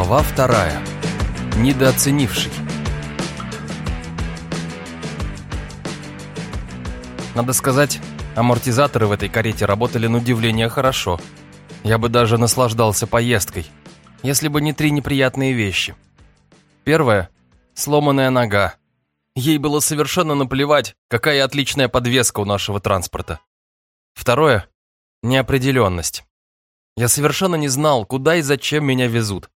Глава вторая. Недооценивший. Надо сказать, амортизаторы в этой карете работали на удивление хорошо. Я бы даже наслаждался поездкой, если бы не три неприятные вещи. Первое – сломанная нога. Ей было совершенно наплевать, какая отличная подвеска у нашего транспорта. Второе – неопределенность. Я совершенно не знал, куда и зачем меня везут.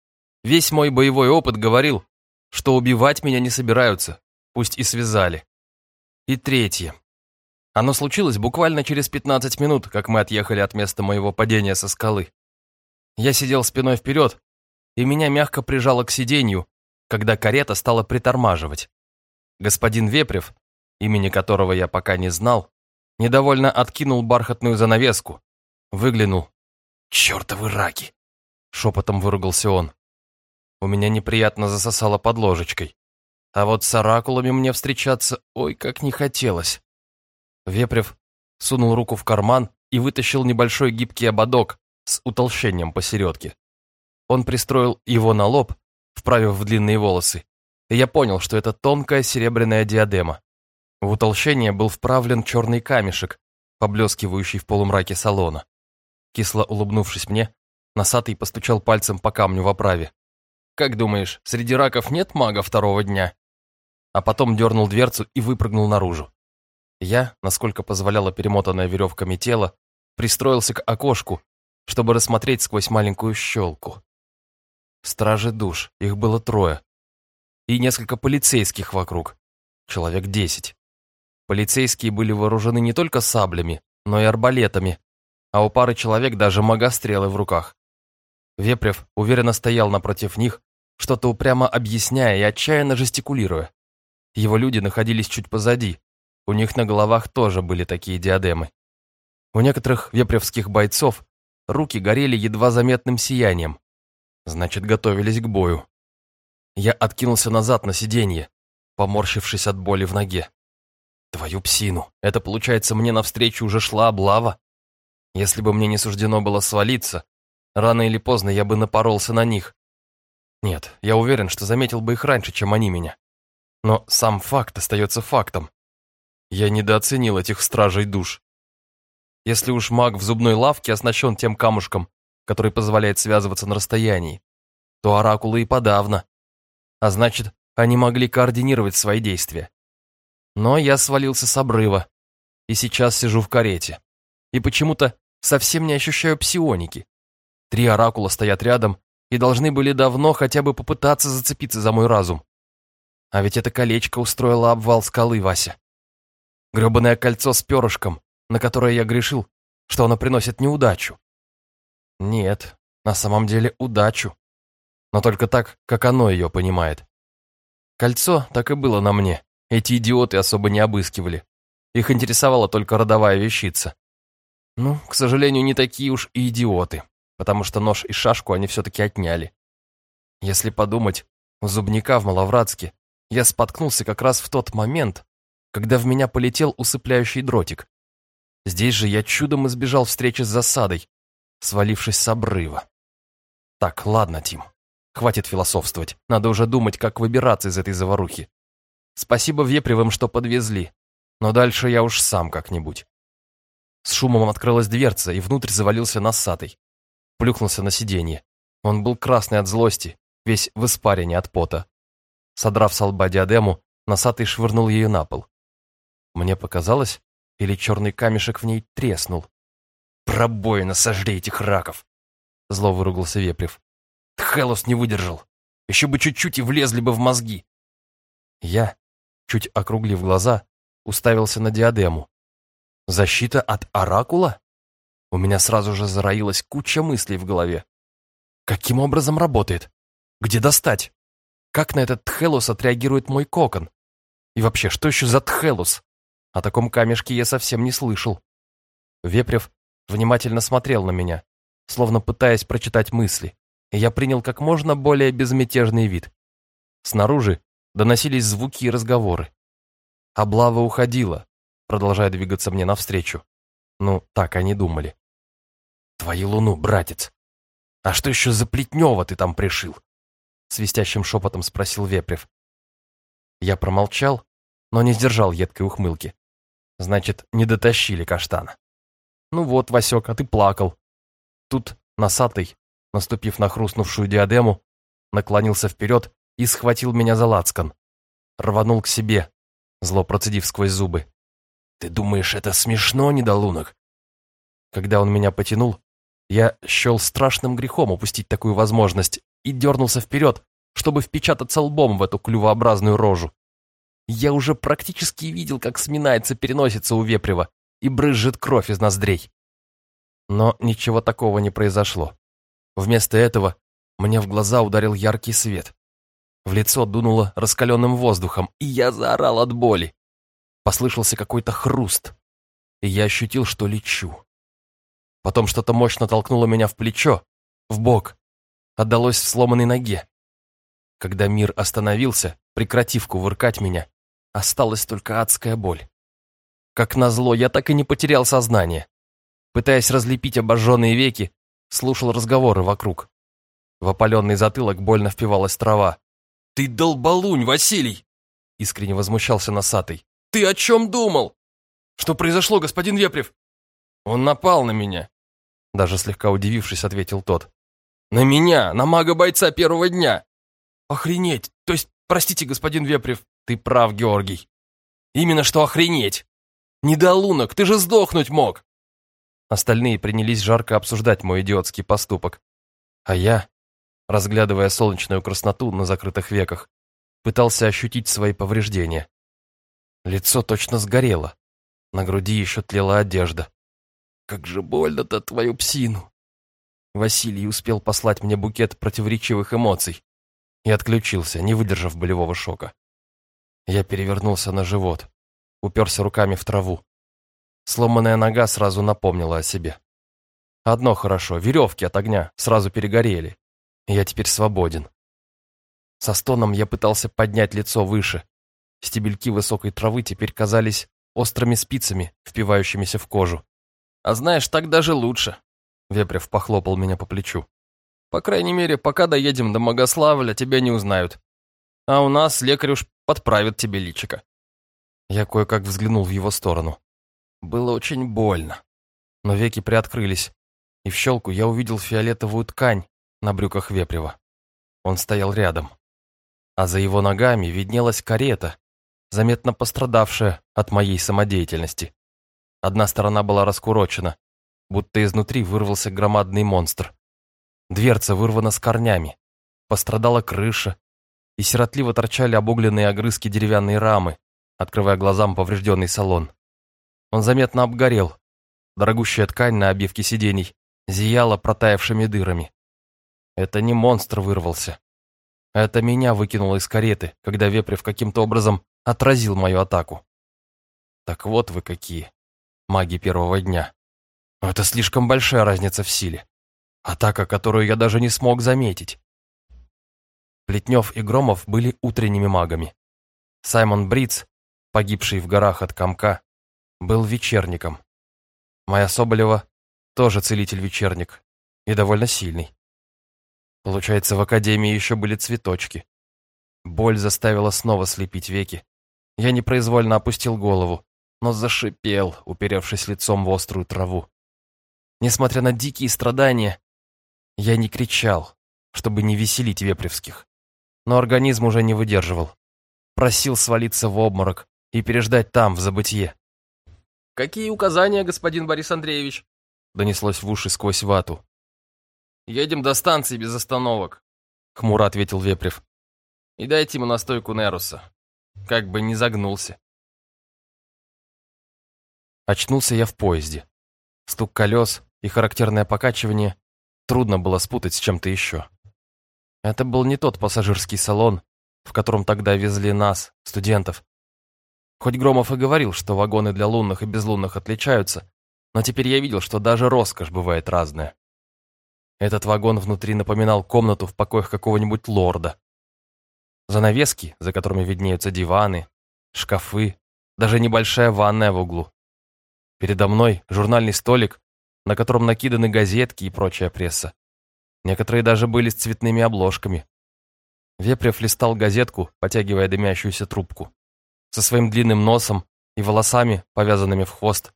Весь мой боевой опыт говорил, что убивать меня не собираются, пусть и связали. И третье. Оно случилось буквально через 15 минут, как мы отъехали от места моего падения со скалы. Я сидел спиной вперед, и меня мягко прижало к сиденью, когда карета стала притормаживать. Господин Вепрев, имени которого я пока не знал, недовольно откинул бархатную занавеску, выглянул. «Чертовы раки!» — шепотом выругался он. У меня неприятно засосало под ложечкой. А вот с оракулами мне встречаться ой как не хотелось. Вепрев сунул руку в карман и вытащил небольшой гибкий ободок с утолщением посередке. Он пристроил его на лоб, вправив в длинные волосы, и я понял, что это тонкая серебряная диадема. В утолщение был вправлен черный камешек, поблескивающий в полумраке салона. Кисло улыбнувшись мне, носатый постучал пальцем по камню в оправе. Как думаешь, среди раков нет мага второго дня? А потом дернул дверцу и выпрыгнул наружу. Я, насколько позволяла перемотанная веревками тело, пристроился к окошку, чтобы рассмотреть сквозь маленькую щелку. Стражи душ, их было трое. И несколько полицейских вокруг, человек десять. Полицейские были вооружены не только саблями, но и арбалетами, а у пары человек даже магострелы в руках. Вепрев уверенно стоял напротив них, что-то упрямо объясняя и отчаянно жестикулируя. Его люди находились чуть позади. У них на головах тоже были такие диадемы. У некоторых вепревских бойцов руки горели едва заметным сиянием. Значит, готовились к бою. Я откинулся назад на сиденье, поморщившись от боли в ноге. Твою псину, это получается мне навстречу уже шла облава? Если бы мне не суждено было свалиться, рано или поздно я бы напоролся на них. Нет, я уверен, что заметил бы их раньше, чем они меня. Но сам факт остается фактом. Я недооценил этих стражей душ. Если уж маг в зубной лавке оснащен тем камушком, который позволяет связываться на расстоянии, то оракулы и подавно. А значит, они могли координировать свои действия. Но я свалился с обрыва, и сейчас сижу в карете. И почему-то совсем не ощущаю псионики. Три оракула стоят рядом и должны были давно хотя бы попытаться зацепиться за мой разум. А ведь это колечко устроило обвал скалы, Вася. Гребаное кольцо с перышком, на которое я грешил, что оно приносит неудачу. Нет, на самом деле удачу. Но только так, как оно ее понимает. Кольцо так и было на мне. Эти идиоты особо не обыскивали. Их интересовала только родовая вещица. Ну, к сожалению, не такие уж и идиоты потому что нож и шашку они все-таки отняли. Если подумать, у зубника в Маловратске я споткнулся как раз в тот момент, когда в меня полетел усыпляющий дротик. Здесь же я чудом избежал встречи с засадой, свалившись с обрыва. Так, ладно, Тим, хватит философствовать, надо уже думать, как выбираться из этой заварухи. Спасибо Вепревым, что подвезли, но дальше я уж сам как-нибудь. С шумом открылась дверца, и внутрь завалился носатый плюхнулся на сиденье. Он был красный от злости, весь в испарине от пота. Содрав с лба диадему, носатый швырнул ее на пол. Мне показалось, или черный камешек в ней треснул. «Пробоина, сожри этих раков!» Зло выругался Вепрев. «Тхелос не выдержал. Еще бы чуть-чуть и влезли бы в мозги!» Я, чуть округлив глаза, уставился на диадему. «Защита от оракула?» У меня сразу же зароилась куча мыслей в голове. Каким образом работает? Где достать? Как на этот Тхелус отреагирует мой кокон? И вообще, что еще за Тхелус? О таком камешке я совсем не слышал. Вепрев внимательно смотрел на меня, словно пытаясь прочитать мысли, и я принял как можно более безмятежный вид. Снаружи доносились звуки и разговоры. Облава уходила, продолжая двигаться мне навстречу. Ну, так они думали. Твою луну, братец. А что еще за Плетнева ты там пришил? свистящим шепотом спросил Вепрев. Я промолчал, но не сдержал едкой ухмылки. Значит, не дотащили каштана. Ну вот, Васек, а ты плакал. Тут носатый, наступив на хрустнувшую диадему, наклонился вперед и схватил меня за лацкан. Рванул к себе, зло процедив сквозь зубы. «Ты думаешь, это смешно, недолунок?» Когда он меня потянул, я счел страшным грехом упустить такую возможность и дернулся вперед, чтобы впечататься лбом в эту клювообразную рожу. Я уже практически видел, как сминается переносится у Вепрева и брызжет кровь из ноздрей. Но ничего такого не произошло. Вместо этого мне в глаза ударил яркий свет. В лицо дунуло раскаленным воздухом, и я заорал от боли. Послышался какой-то хруст, и я ощутил, что лечу. Потом что-то мощно толкнуло меня в плечо, в бок, отдалось в сломанной ноге. Когда мир остановился, прекратив кувыркать меня, осталась только адская боль. Как назло, я так и не потерял сознание. Пытаясь разлепить обожженные веки, слушал разговоры вокруг. В опаленный затылок больно впивалась трава. «Ты долбалунь, Василий!» Искренне возмущался носатый. «Ты о чем думал?» «Что произошло, господин Вепрев?» «Он напал на меня», даже слегка удивившись, ответил тот. «На меня, на мага-бойца первого дня!» «Охренеть! То есть, простите, господин Вепрев, ты прав, Георгий. Именно что охренеть! Недолунок, ты же сдохнуть мог!» Остальные принялись жарко обсуждать мой идиотский поступок. А я, разглядывая солнечную красноту на закрытых веках, пытался ощутить свои повреждения. Лицо точно сгорело, на груди еще тлела одежда. Как же больно-то твою псину. Василий успел послать мне букет противоречивых эмоций и отключился, не выдержав болевого шока. Я перевернулся на живот, уперся руками в траву. Сломанная нога сразу напомнила о себе. Одно хорошо, веревки от огня сразу перегорели, и я теперь свободен. Со стоном я пытался поднять лицо выше. Стебельки высокой травы теперь казались острыми спицами, впивающимися в кожу. А знаешь, так даже лучше. Вепрев похлопал меня по плечу. По крайней мере, пока доедем до Магославля, тебя не узнают. А у нас лекарь уж подправит тебе личико. Я кое-как взглянул в его сторону. Было очень больно. Но веки приоткрылись, и в щелку я увидел фиолетовую ткань на брюках Вепрева. Он стоял рядом. А за его ногами виднелась карета, заметно пострадавшая от моей самодеятельности. Одна сторона была раскурочена, будто изнутри вырвался громадный монстр. Дверца вырвана с корнями, пострадала крыша, и сиротливо торчали обугленные огрызки деревянной рамы, открывая глазам поврежденный салон. Он заметно обгорел. Дорогущая ткань на обивке сидений зияла протаявшими дырами. Это не монстр вырвался. Это меня выкинуло из кареты, когда Вепрев каким-то образом отразил мою атаку. Так вот вы какие маги первого дня. это слишком большая разница в силе. Атака, которую я даже не смог заметить. Плетнев и Громов были утренними магами. Саймон Бриц, погибший в горах от комка, был вечерником. Моя Соболева тоже целитель-вечерник и довольно сильный. Получается, в академии еще были цветочки. Боль заставила снова слепить веки. Я непроизвольно опустил голову, но зашипел, уперевшись лицом в острую траву. Несмотря на дикие страдания, я не кричал, чтобы не веселить вепревских. Но организм уже не выдерживал. Просил свалиться в обморок и переждать там, в забытье. «Какие указания, господин Борис Андреевич?» донеслось в уши сквозь вату. «Едем до станции без остановок», — хмуро ответил Вепрев. «И дайте ему настойку Неруса. Как бы не загнулся». Очнулся я в поезде. Стук колес и характерное покачивание трудно было спутать с чем-то еще. Это был не тот пассажирский салон, в котором тогда везли нас, студентов. Хоть Громов и говорил, что вагоны для лунных и безлунных отличаются, но теперь я видел, что даже роскошь бывает разная. Этот вагон внутри напоминал комнату в покоях какого-нибудь лорда. Занавески, за которыми виднеются диваны, шкафы, даже небольшая ванная в углу. Передо мной журнальный столик, на котором накиданы газетки и прочая пресса. Некоторые даже были с цветными обложками. Вепрев листал газетку, потягивая дымящуюся трубку. Со своим длинным носом и волосами, повязанными в хвост,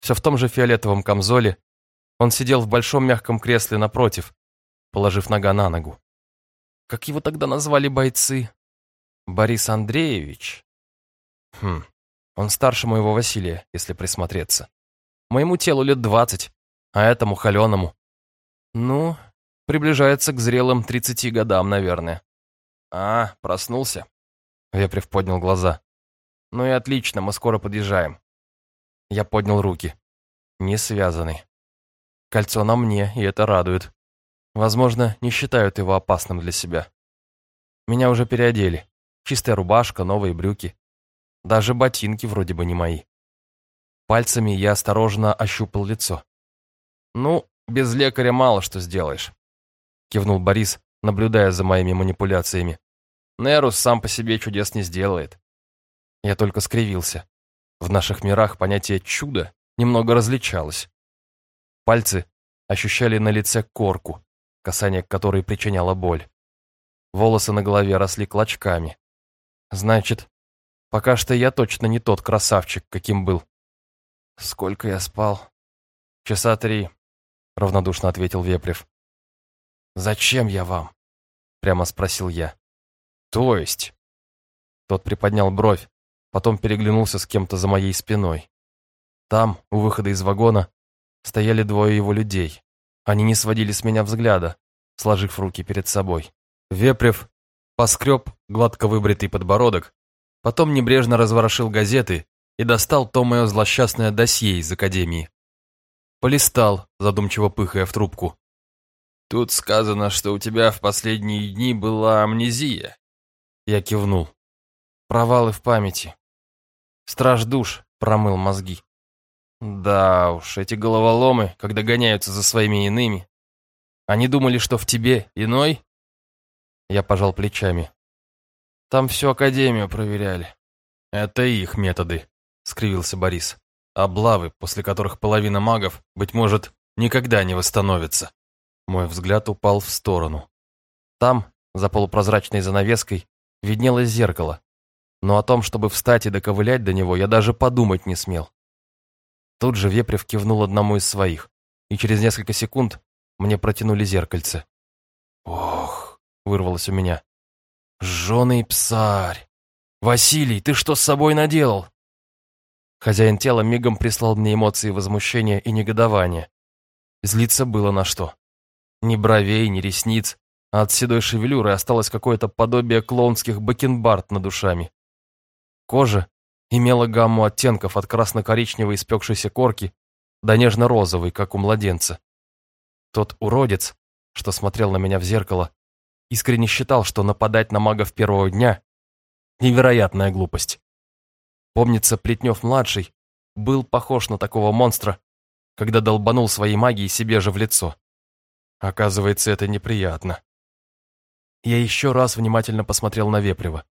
все в том же фиолетовом камзоле, он сидел в большом мягком кресле напротив, положив нога на ногу. Как его тогда назвали бойцы? Борис Андреевич? Хм, он старше моего Василия, если присмотреться. Моему телу лет двадцать, а этому холеному. Ну, приближается к зрелым тридцати годам, наверное. А, проснулся? Вепрев поднял глаза. Ну и отлично, мы скоро подъезжаем. Я поднял руки. Не связанный. Кольцо на мне, и это радует. Возможно, не считают его опасным для себя. Меня уже переодели. Чистая рубашка, новые брюки. Даже ботинки вроде бы не мои. Пальцами я осторожно ощупал лицо. «Ну, без лекаря мало что сделаешь», — кивнул Борис, наблюдая за моими манипуляциями. «Нерус сам по себе чудес не сделает». Я только скривился. В наших мирах понятие «чудо» немного различалось. Пальцы ощущали на лице корку, касание которой причиняло боль. Волосы на голове росли клочками. Значит, пока что я точно не тот красавчик, каким был. «Сколько я спал?» «Часа три», — равнодушно ответил Вепрев. «Зачем я вам?» — прямо спросил я. «То есть?» Тот приподнял бровь, потом переглянулся с кем-то за моей спиной. Там, у выхода из вагона, стояли двое его людей. Они не сводили с меня взгляда, сложив руки перед собой. Вепрев поскреб гладко выбритый подбородок, потом небрежно разворошил газеты и достал то мое злосчастное досье из академии. Полистал, задумчиво пыхая в трубку. «Тут сказано, что у тебя в последние дни была амнезия». Я кивнул. Провалы в памяти. Страж душ промыл мозги. Да уж, эти головоломы, когда гоняются за своими иными. Они думали, что в тебе иной? Я пожал плечами. Там всю академию проверяли. Это их методы скривился Борис. «Облавы, после которых половина магов, быть может, никогда не восстановится». Мой взгляд упал в сторону. Там, за полупрозрачной занавеской, виднелось зеркало. Но о том, чтобы встать и доковылять до него, я даже подумать не смел. Тут же Вепрев кивнул одному из своих, и через несколько секунд мне протянули зеркальце. «Ох!» — вырвалось у меня. «Жженый псарь! Василий, ты что с собой наделал?» Хозяин тела мигом прислал мне эмоции возмущения и негодования. Злиться было на что. Ни бровей, ни ресниц, а от седой шевелюры осталось какое-то подобие клоунских бакенбард над душами. Кожа имела гамму оттенков от красно-коричневой испекшейся корки до нежно-розовой, как у младенца. Тот уродец, что смотрел на меня в зеркало, искренне считал, что нападать на магов первого дня — невероятная глупость. Помнится, Плетнев-младший был похож на такого монстра, когда долбанул своей магией себе же в лицо. Оказывается, это неприятно. Я еще раз внимательно посмотрел на Вепрева.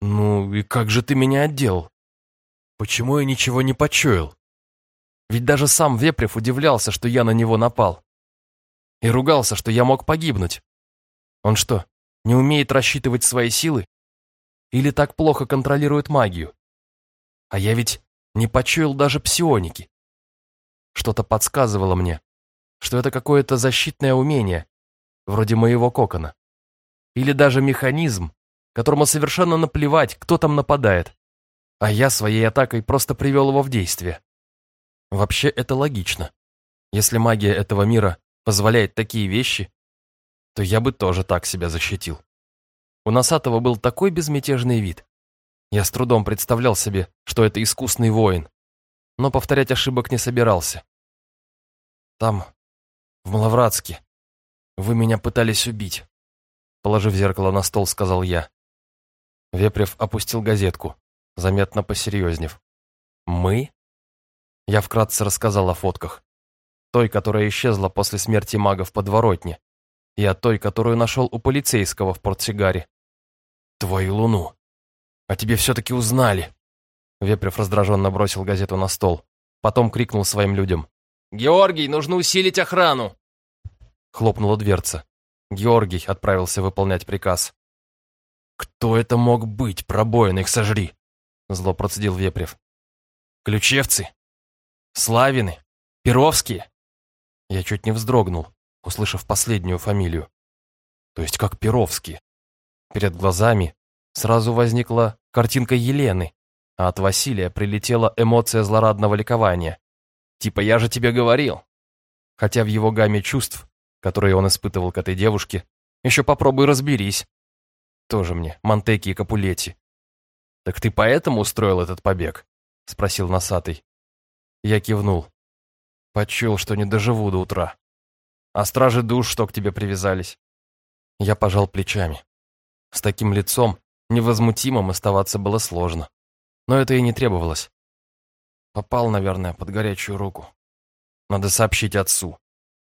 «Ну и как же ты меня отделал? Почему я ничего не почуял? Ведь даже сам Вепрев удивлялся, что я на него напал. И ругался, что я мог погибнуть. Он что, не умеет рассчитывать свои силы? Или так плохо контролирует магию? А я ведь не почуял даже псионики. Что-то подсказывало мне, что это какое-то защитное умение, вроде моего кокона. Или даже механизм, которому совершенно наплевать, кто там нападает. А я своей атакой просто привел его в действие. Вообще это логично. Если магия этого мира позволяет такие вещи, то я бы тоже так себя защитил. У Носатого был такой безмятежный вид, я с трудом представлял себе, что это искусный воин, но повторять ошибок не собирался. Там, в Маловратске, вы меня пытались убить. Положив зеркало на стол, сказал я. Вепрев опустил газетку, заметно посерьезнев. «Мы?» Я вкратце рассказал о фотках. Той, которая исчезла после смерти мага в подворотне, и о той, которую нашел у полицейского в портсигаре. «Твою луну!» «А тебе все-таки узнали!» Вепрев раздраженно бросил газету на стол. Потом крикнул своим людям. «Георгий, нужно усилить охрану!» Хлопнула дверца. Георгий отправился выполнять приказ. «Кто это мог быть, пробоин, сожри!» Зло процедил Вепрев. «Ключевцы? Славины? Перовские?» Я чуть не вздрогнул, услышав последнюю фамилию. То есть как Перовские. Перед глазами сразу возникла картинка Елены, а от Василия прилетела эмоция злорадного ликования. Типа «я же тебе говорил». Хотя в его гамме чувств, которые он испытывал к этой девушке, еще попробуй разберись. Тоже мне, Монтеки и Капулетти. «Так ты поэтому устроил этот побег?» — спросил носатый. Я кивнул. Почел, что не доживу до утра. А стражи душ что к тебе привязались? Я пожал плечами. С таким лицом, невозмутимым, оставаться было сложно. Но это и не требовалось. Попал, наверное, под горячую руку. Надо сообщить отцу,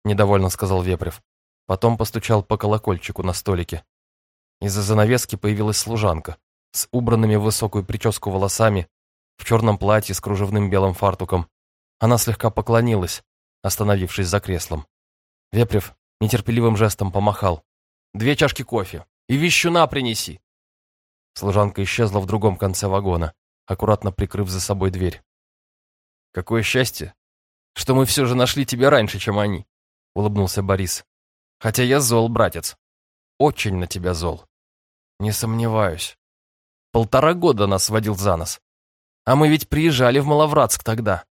недовольно сказал Вепрев. Потом постучал по колокольчику на столике. Из-за занавески появилась служанка с убранными в высокую прическу волосами, в черном платье с кружевным белым фартуком. Она слегка поклонилась, остановившись за креслом. Вепрев нетерпеливым жестом помахал. «Две чашки кофе и вещуна принеси!» Служанка исчезла в другом конце вагона, аккуратно прикрыв за собой дверь. «Какое счастье, что мы все же нашли тебя раньше, чем они!» — улыбнулся Борис. Хотя я зол, братец. Очень на тебя зол. Не сомневаюсь. Полтора года нас водил за нос. А мы ведь приезжали в Маловратск тогда.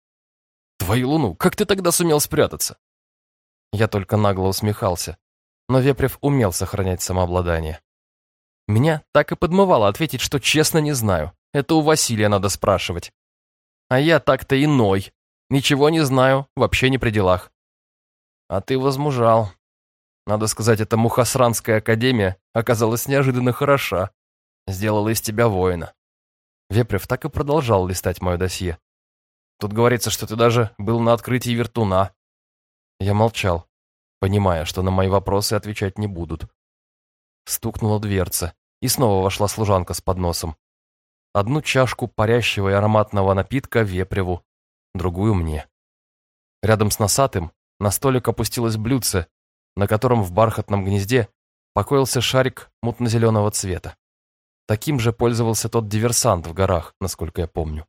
Твою луну, как ты тогда сумел спрятаться? Я только нагло усмехался. Но Вепрев умел сохранять самообладание. Меня так и подмывало ответить, что честно не знаю. Это у Василия надо спрашивать. А я так-то иной. Ничего не знаю, вообще не при делах. А ты возмужал, надо сказать, эта Мухасранская академия оказалась неожиданно хороша. Сделала из тебя воина. Вепрев так и продолжал листать мое досье. Тут говорится, что ты даже был на открытии вертуна. Я молчал, понимая, что на мои вопросы отвечать не будут. Стукнула дверца, и снова вошла служанка с подносом. Одну чашку парящего и ароматного напитка Вепреву, другую мне. Рядом с носатым на столик опустилось блюдце на котором в бархатном гнезде покоился шарик мутно-зеленого цвета. Таким же пользовался тот диверсант в горах, насколько я помню.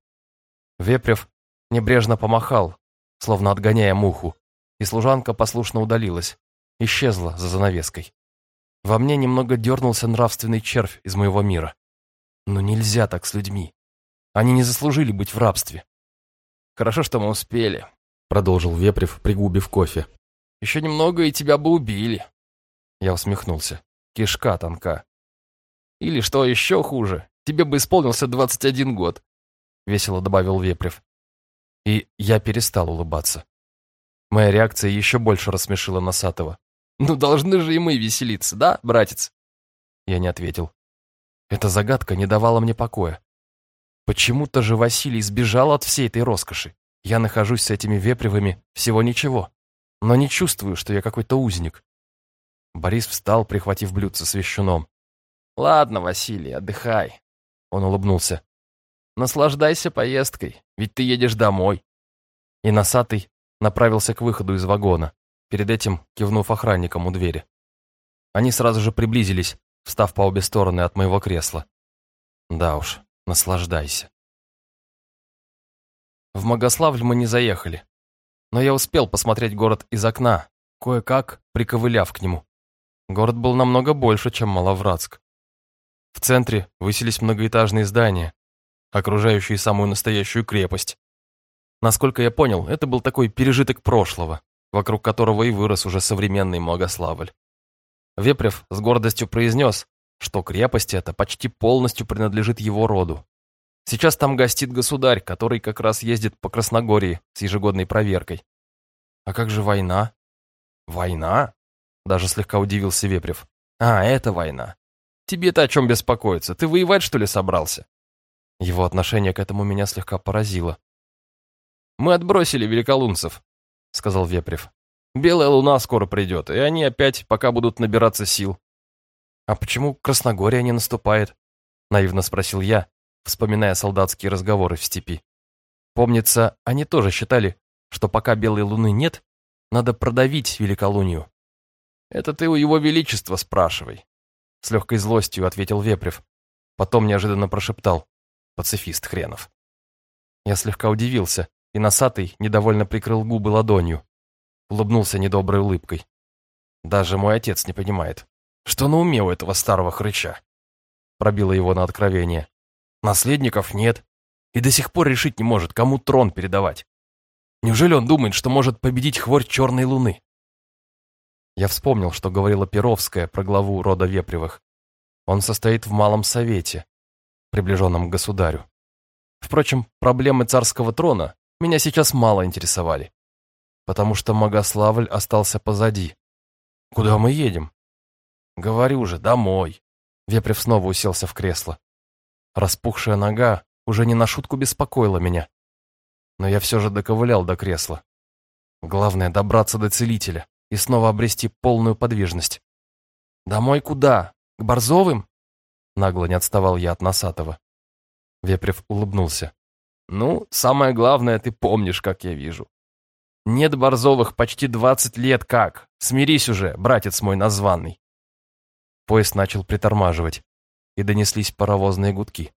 Вепрев небрежно помахал, словно отгоняя муху, и служанка послушно удалилась, исчезла за занавеской. Во мне немного дернулся нравственный червь из моего мира. Но нельзя так с людьми. Они не заслужили быть в рабстве. «Хорошо, что мы успели», — продолжил Вепрев, пригубив кофе. Еще немного, и тебя бы убили. Я усмехнулся. Кишка тонка. Или, что еще хуже, тебе бы исполнился 21 год. Весело добавил Вепрев. И я перестал улыбаться. Моя реакция еще больше рассмешила Носатого. «Ну, должны же и мы веселиться, да, братец?» Я не ответил. Эта загадка не давала мне покоя. Почему-то же Василий сбежал от всей этой роскоши. Я нахожусь с этими вепревыми всего ничего но не чувствую, что я какой-то узник. Борис встал, прихватив блюдце с вещуном. «Ладно, Василий, отдыхай», — он улыбнулся. «Наслаждайся поездкой, ведь ты едешь домой». И носатый направился к выходу из вагона, перед этим кивнув охранникам у двери. Они сразу же приблизились, встав по обе стороны от моего кресла. Да уж, наслаждайся. В Могославль мы не заехали но я успел посмотреть город из окна, кое-как приковыляв к нему. Город был намного больше, чем Маловратск. В центре высились многоэтажные здания, окружающие самую настоящую крепость. Насколько я понял, это был такой пережиток прошлого, вокруг которого и вырос уже современный Многославль. Вепрев с гордостью произнес, что крепость эта почти полностью принадлежит его роду, Сейчас там гостит государь, который как раз ездит по Красногории с ежегодной проверкой. А как же война? Война? Даже слегка удивился Вепрев. А, это война. Тебе-то о чем беспокоиться? Ты воевать, что ли, собрался? Его отношение к этому меня слегка поразило. «Мы отбросили великолунцев», — сказал Вепрев. «Белая луна скоро придет, и они опять пока будут набираться сил». «А почему Красногория не наступает?» — наивно спросил я, вспоминая солдатские разговоры в степи. Помнится, они тоже считали, что пока белой луны нет, надо продавить великолунию. «Это ты у его величества спрашивай», — с легкой злостью ответил Вепрев, Потом неожиданно прошептал «Пацифист хренов». Я слегка удивился, и носатый недовольно прикрыл губы ладонью. Улыбнулся недоброй улыбкой. Даже мой отец не понимает, что на уме у этого старого хрыча. Пробило его на откровение. Наследников нет, и до сих пор решить не может, кому трон передавать. Неужели он думает, что может победить хворь черной луны? Я вспомнил, что говорила Перовская про главу рода Вепревых. Он состоит в малом совете, приближенном к государю. Впрочем, проблемы царского трона меня сейчас мало интересовали, потому что Магославль остался позади. Куда мы едем? Говорю же, домой. Вепрев снова уселся в кресло. Распухшая нога уже не на шутку беспокоила меня. Но я все же доковылял до кресла. Главное добраться до целителя и снова обрести полную подвижность. «Домой куда? К Борзовым?» Нагло не отставал я от Носатого. Вепрев улыбнулся. «Ну, самое главное, ты помнишь, как я вижу. Нет Борзовых почти двадцать лет как. Смирись уже, братец мой названный». Поезд начал притормаживать, и донеслись паровозные гудки.